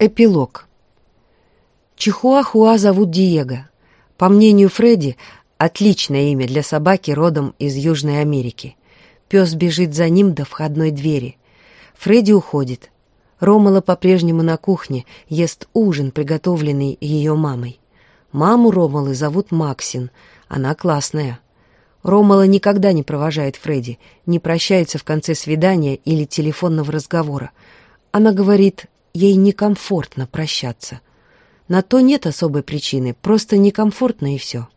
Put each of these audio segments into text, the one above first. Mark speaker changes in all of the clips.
Speaker 1: Эпилог. Чихуахуа зовут Диего. По мнению Фредди, отличное имя для собаки родом из Южной Америки. Пес бежит за ним до входной двери. Фредди уходит. Ромала по-прежнему на кухне, ест ужин, приготовленный ее мамой. Маму Ромалы зовут Максин. Она классная. Ромала никогда не провожает Фредди, не прощается в конце свидания или телефонного разговора. Она говорит ей некомфортно прощаться. На то нет особой причины, просто некомфортно и все.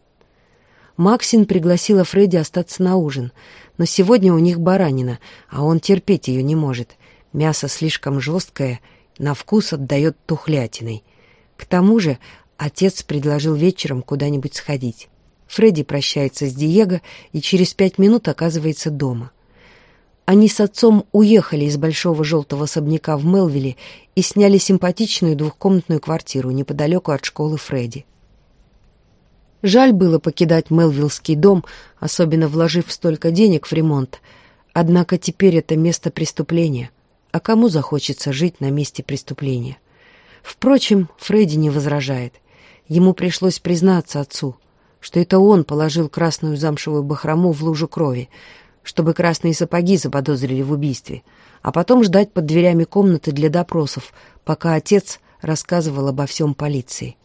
Speaker 1: Максин пригласила Фредди остаться на ужин, но сегодня у них баранина, а он терпеть ее не может. Мясо слишком жесткое, на вкус отдает тухлятиной. К тому же отец предложил вечером куда-нибудь сходить. Фредди прощается с Диего и через пять минут оказывается дома — они с отцом уехали из большого желтого особняка в Мелвилле и сняли симпатичную двухкомнатную квартиру неподалеку от школы Фредди. Жаль было покидать Мелвиллский дом, особенно вложив столько денег в ремонт. Однако теперь это место преступления. А кому захочется жить на месте преступления? Впрочем, Фредди не возражает. Ему пришлось признаться отцу, что это он положил красную замшевую бахрому в лужу крови, чтобы красные сапоги заподозрили в убийстве, а потом ждать под дверями комнаты для допросов, пока отец рассказывал обо всем полиции.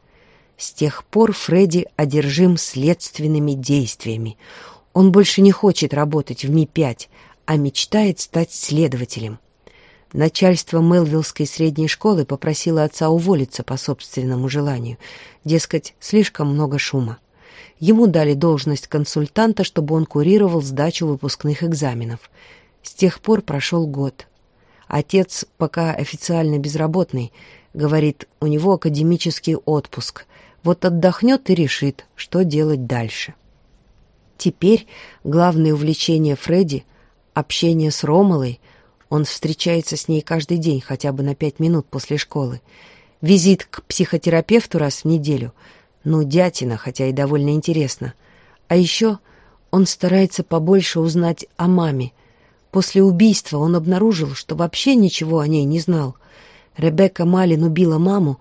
Speaker 1: С тех пор Фредди одержим следственными действиями. Он больше не хочет работать в Ми-5, а мечтает стать следователем. Начальство Мелвиллской средней школы попросило отца уволиться по собственному желанию. Дескать, слишком много шума. Ему дали должность консультанта, чтобы он курировал сдачу выпускных экзаменов. С тех пор прошел год. Отец пока официально безработный, говорит, у него академический отпуск. Вот отдохнет и решит, что делать дальше. Теперь главное увлечение Фредди — общение с Ромалой. Он встречается с ней каждый день, хотя бы на пять минут после школы. Визит к психотерапевту раз в неделю — ну, дятина, хотя и довольно интересно. А еще он старается побольше узнать о маме. После убийства он обнаружил, что вообще ничего о ней не знал. Ребекка Малин убила маму,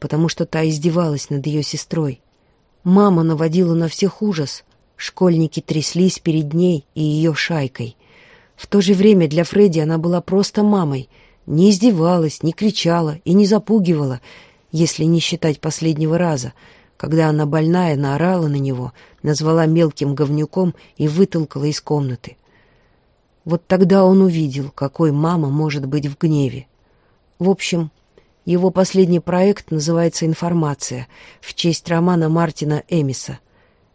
Speaker 1: потому что та издевалась над ее сестрой. Мама наводила на всех ужас. Школьники тряслись перед ней и ее шайкой. В то же время для Фредди она была просто мамой. Не издевалась, не кричала и не запугивала, если не считать последнего раза — когда она больная наорала на него, назвала мелким говнюком и вытолкала из комнаты. Вот тогда он увидел, какой мама может быть в гневе. В общем, его последний проект называется «Информация» в честь романа Мартина Эмиса.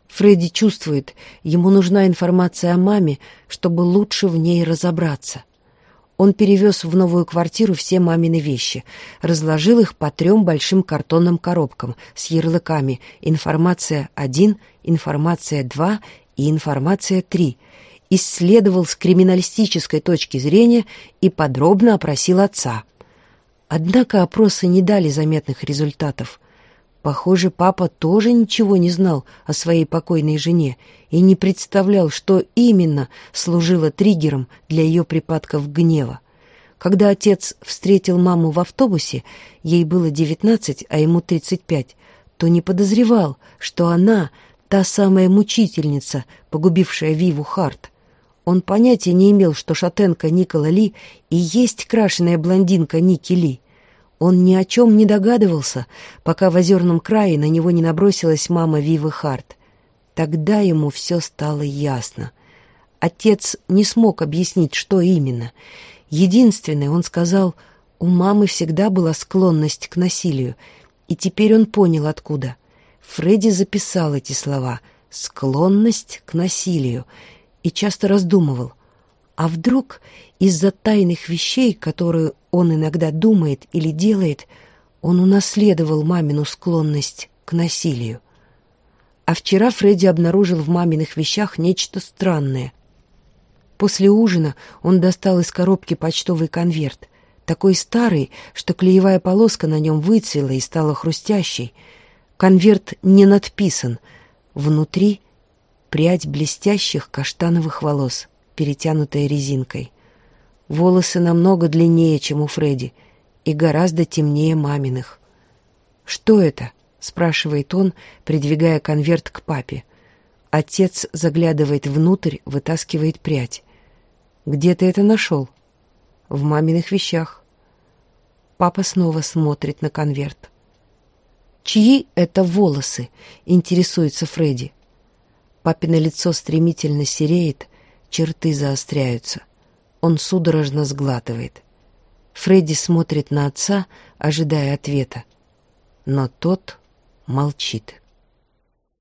Speaker 1: Фредди чувствует, ему нужна информация о маме, чтобы лучше в ней разобраться. Он перевез в новую квартиру все мамины вещи, разложил их по трем большим картонным коробкам с ярлыками «Информация 1», «Информация 2» и «Информация 3», исследовал с криминалистической точки зрения и подробно опросил отца. Однако опросы не дали заметных результатов. Похоже, папа тоже ничего не знал о своей покойной жене и не представлял, что именно служило триггером для ее припадков гнева. Когда отец встретил маму в автобусе, ей было девятнадцать, а ему тридцать пять, то не подозревал, что она — та самая мучительница, погубившая Виву Харт. Он понятия не имел, что шатенка Никола Ли и есть крашеная блондинка Ники Ли — он ни о чем не догадывался, пока в озерном крае на него не набросилась мама Вивы Харт. Тогда ему все стало ясно. Отец не смог объяснить, что именно. Единственное, он сказал, у мамы всегда была склонность к насилию, и теперь он понял, откуда. Фредди записал эти слова «склонность к насилию» и часто раздумывал, а вдруг из-за тайных вещей, которые он иногда думает или делает, он унаследовал мамину склонность к насилию. А вчера Фредди обнаружил в маминых вещах нечто странное. После ужина он достал из коробки почтовый конверт, такой старый, что клеевая полоска на нем выцвела и стала хрустящей. Конверт не надписан. Внутри прядь блестящих каштановых волос — перетянутая резинкой. Волосы намного длиннее, чем у Фредди, и гораздо темнее маминых. «Что это?» — спрашивает он, придвигая конверт к папе. Отец заглядывает внутрь, вытаскивает прядь. «Где ты это нашел?» «В маминых вещах». Папа снова смотрит на конверт. «Чьи это волосы?» — интересуется Фредди. Папино лицо стремительно сереет, черты заостряются. Он судорожно сглатывает. Фредди смотрит на отца, ожидая ответа. Но тот молчит.